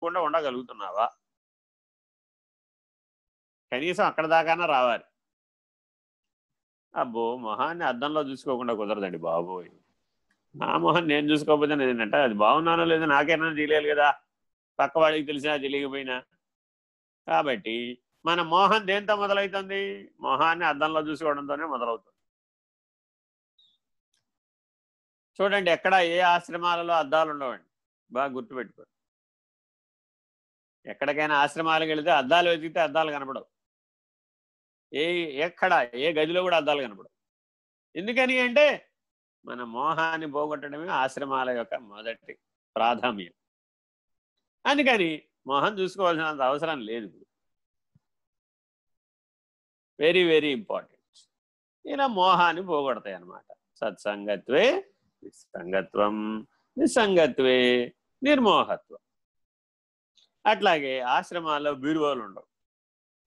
చూసుకోకుండా ఉండగలుగుతున్నావా? కనీసం అక్కడ దాకానే రావాలి. అబ్బో మొహాన్ని అద్దంలో చూసుకోకుండా కుదరదండి బాబోయ్. నా మొహం నేను చూసుకోకపోతే ఏంటంటే అది బాగున్నానో లేదో నాకైనా తెలియాలి కదా. పక్క వాడికి తెలిసినా తెలియకపోయినా. కాబట్టి మన మోహం దేంతో మొదలవుతుంది? మొహాన్ని అద్దంలో చూసుకోవడంతోనే మొదలవుతుంది. చూడండి ఎక్కడ ఏ ఆశ్రమాలలో అద్దాలు ఉండవండి. బాగా గుర్తుపెట్టుకోండి. ఎక్కడికైనా ఆశ్రమాలకు వెళితే అద్దాలు వెతికితే అద్దాలు కనపడవు. ఏ ఎక్కడ ఏ గదిలో కూడా అద్దాలు కనపడవు. ఎందుకని అంటే మన మోహాన్ని పోగొట్టడమే ఆశ్రమాల యొక్క మొదటి ప్రాధాన్యం. అందుకని మోహం చూసుకోవాల్సినంత అవసరం లేదు వెరీ వెరీ ఇంపార్టెంట్ ఇలా మోహాన్ని పోగొడతాయి అన్నమాట. సత్సంగత్వే నిస్సంగత్వం నిస్సంగత్వే నిర్మోహత్వం. అట్లాగే ఆశ్రమాల్లో బీరువాలు ఉండవు.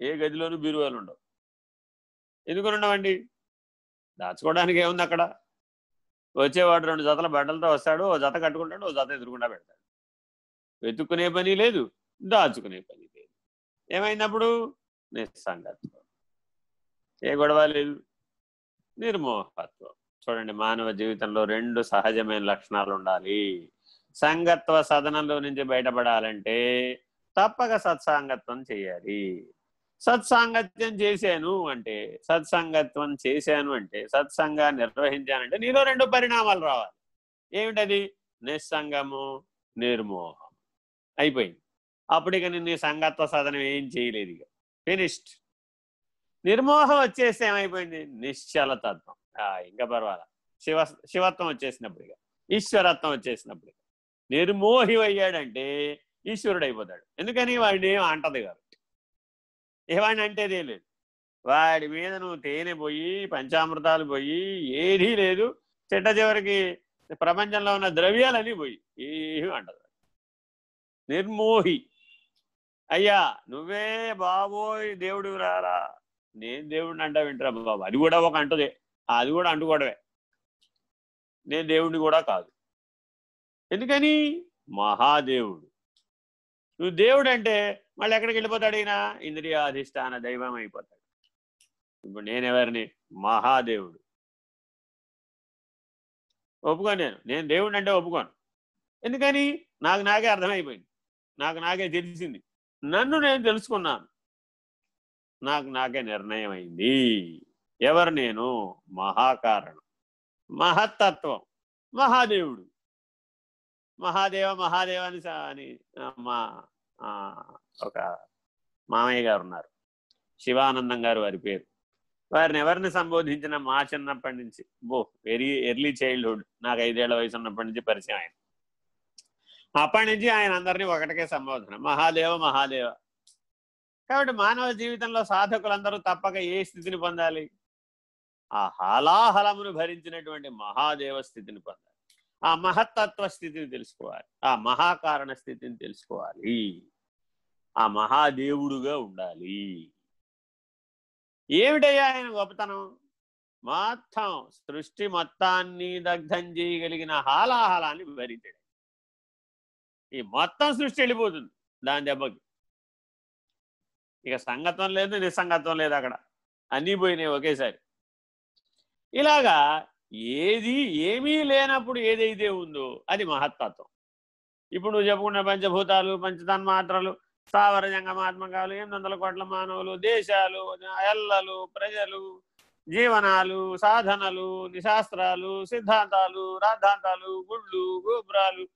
ఏ గదిలోనూ బీరువాలు ఉండవు. ఎందుకు ఉండవండి? దాచుకోవడానికి ఏముంది అక్కడ? వచ్చేవాడు రెండు జతల బట్టలతో వస్తాడు ఓ జత కట్టుకుంటాడు ఓ జత ఎదురుకుండా పెడతాడు. వెతుక్కునే పని లేదు దాచుకునే పని లేదు. ఏమైనప్పుడు నిస్సంగత్వం. ఏ గొడవ లేదు. నిర్మోహత్వం. చూడండి మానవ జీవితంలో రెండు సహజమైన లక్షణాలు ఉండాలి. సంగత్వ సదనంలో నుంచి బయటపడాలంటే తప్పక సత్సాంగత్వం చేయాలి. సత్సాంగత్యం చేశాను అంటే సత్సంగత్వం చేశాను అంటే సత్సంగా నిర్వహించానంటే నీలో రెండు పరిణామాలు రావాలి. ఏమిటది? నిస్సంగము నిర్మోహం. అయిపోయింది. అప్పుడు ఇక నిన్ను సంగత్వ సదనం ఏం చేయలేదు ఇక. ఫినిష్డ్ నిర్మోహం వచ్చేస్తే ఏమైపోయింది? నిశ్చలతత్వం. ఇంకా పర్వాలా. శివ శివత్వం వచ్చేసినప్పుడు ఇక. ఈశ్వరత్వం వచ్చేసినప్పుడు ఇక. నిర్మోహి అయ్యాడంటే ఈశ్వరుడు అయిపోతాడు ఎందుకని వాడిని ఏం అంటది కాబట్టి ఏవాడిని అంటేదే లేదు. వాడి మీద నువ్వు తేనె పోయి పంచామృతాలు పోయి ఏదీ లేదు. చిట్ట చివరికి ప్రపంచంలో ఉన్న ద్రవ్యాలన్నీ పోయి. ఏమీ అంటదు నిర్మోహి. అయ్యా నువ్వే బాబోయ్ దేవుడు రారా. నేను దేవుడిని అంటా వింటరా బాబు. అది కూడా ఒక అంటుదే. అది కూడా అంటుకోవడమే. నేను దేవుడిని కూడా కాదు. ఎందుకని? మహాదేవుడు. నువ్వు దేవుడు అంటే మళ్ళీ ఎక్కడికి వెళ్ళిపోతాడు ఈయన? ఇంద్రియాధిష్టాన దైవం అయిపోతాడు. ఇప్పుడు నేనెవరిని మహాదేవుడు. ఒప్పుకోను నేను. నేను దేవుడిని అంటే ఒప్పుకోను. ఎందుకని? నాకు నాకే అర్థమైపోయింది. నాకు నాకే తెలిసింది. నన్ను నేను తెలుసుకున్నాను. నాకు నాకే నిర్ణయం అయింది ఎవరు నేను? మహాకారణం. మహత్తత్వం. మహాదేవుడు. మహాదేవ మహాదేవ అని అని మా ఒక మామయ్య గారు ఉన్నారు శివానందం గారు వారి పేరు. వారిని ఎవరిని సంబోధించిన మా చిన్నప్పటి నుంచి బో వెరీ ఎర్లీ చైల్డ్హుడ్ నాకు ఐదేళ్ళ వయసు ఉన్నప్పటి నుంచి పరిచయం ఆయన అప్పటి నుంచి ఆయన అందరినీ ఒకటికే సంబోధన. మహాదేవ మహాదేవ. కాబట్టి మానవ జీవితంలో సాధకులందరూ తప్పక ఏ స్థితిని పొందాలి? ఆ హలాహలమును భరించినటువంటి మహాదేవ స్థితిని పొందాలి. ఆ మహత్తత్వ స్థితిని తెలుసుకోవాలి. ఆ మహాకారణ స్థితిని తెలుసుకోవాలి. ఆ మహాదేవుడుగా ఉండాలి. ఏమిటయ్యా ఆయన గొప్పతనం? మొత్తం సృష్టి మొత్తాన్ని దగ్ధం చేయగలిగిన హాలాహలాన్ని భరించాడు. ఈ మొత్తం సృష్టి వెళ్ళిపోతుంది దాని దెబ్బకి. ఇక సంగతం లేదు నిస్సంగత్వం లేదు అక్కడ. అన్నీ పోయినాయి ఒకేసారి. ఇలాగా ఏది ఏమీ లేనప్పుడు ఏదైతే ఉందో అది మహత్తత్వం. ఇప్పుడు నువ్వు చెప్పుకున్న పంచభూతాలు పంచతన్మాత్రలు స్థావర జంగమాత్మకాలు ఎనిమిది వందల కోట్ల మానవులు దేశాలు ఎల్లలు ప్రజలు జీవనాలు సాధనలు నిశాస్త్రాలు సిద్ధాంతాలు రాద్ధాంతాలు గుళ్ళు గోపురాలు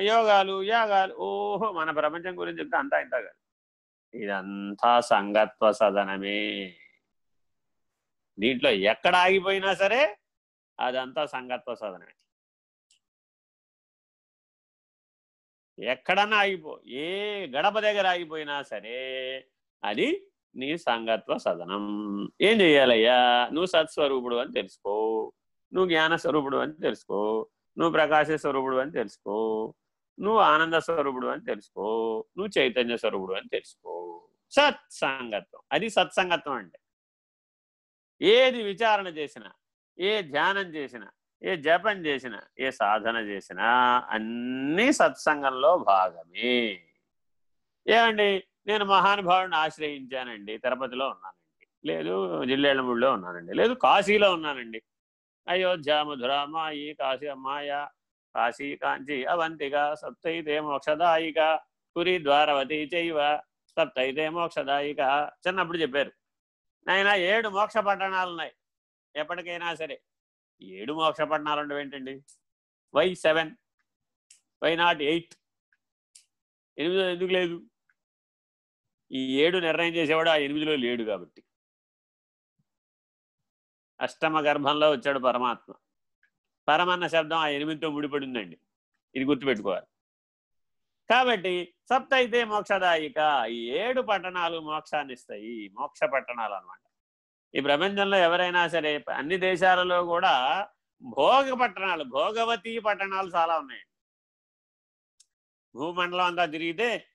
యోగాలు యాగాలు. ఓహో మన ప్రపంచం గురించి చెప్తే అంతా ఇంత కాదు. ఇదంతా సంగత్వ సదనమే. దీంట్లో ఎక్కడ ఆగిపోయినా సరే అదంతా సంగత్వ సదనమే. ఎక్కడన్నా ఆగిపో ఏ గడప దగ్గర ఆగిపోయినా సరే అది నీ సాంగత్వ సదనం. ఏం చెయ్యాలయ్యా? నువ్వు సత్స్వరూపుడు అని తెలుసుకో. నువ్వు జ్ఞాన స్వరూపుడు అని తెలుసుకో. నువ్వు ప్రకాశ స్వరూపుడు అని తెలుసుకో. నువ్వు ఆనంద స్వరూపుడు అని తెలుసుకో. నువ్వు చైతన్య స్వరూపుడు అని తెలుసుకో. సత్సంగత్వం. అది సత్సంగత్వం అంటే. ఏది విచారణ చేసినా ఏ ధ్యానం చేసినా ఏ జపం చేసిన ఏ సాధన చేసినా అన్నీ సత్సంగంలో భాగమే. ఏమండి? నేను మహానుభావుడిని ఆశ్రయించానండి తిరుపతిలో ఉన్నానండి. లేదు జిల్లేళ్ళమూడిలో ఉన్నానండి. లేదు కాశీలో ఉన్నానండి. అయోధ్య మధుర మాయి కాశీ అమ్మాయ కాశీ కాంచి అవంతిక సప్తైతే మోక్షదాయిక పురి ద్వారవతి చైవ సప్తైతే మోక్షదాయిక చిన్నప్పుడు చెప్పారు. నాయన ఏడు మోక్ష పట్టణాలు ఉన్నాయి ఎప్పటికైనా సరే. ఏడు మోక్ష పట్టణాలు ఉండవు ఏంటండి? Why seven why not eight ఎనిమిదో ఎందుకు లేదు? ఈ ఏడు నిర్ణయం చేసేవాడు ఆ ఎనిమిదిలో లేడు కాబట్టి. అష్టమ గర్భంలో వచ్చాడు పరమాత్మ. పరమన్న శబ్దం ఆ ఎనిమిదితో ముడిపడి ఉందండి ఇది గుర్తుపెట్టుకోవాలి. కాబట్టి సప్త అయితే మోక్షదాయిక. ఈ ఏడు పట్టణాలు మోక్షాన్ని ఇస్తాయి మోక్ష పట్టణాలు అనమాట ఈ ప్రపంచంలో ఎవరైనా సరే అన్ని దేశాలలో కూడా భోగ పట్టణాలు భోగవతి పట్టణాలు చాలా ఉన్నాయి. భూమండలం అంతా తిరిగితే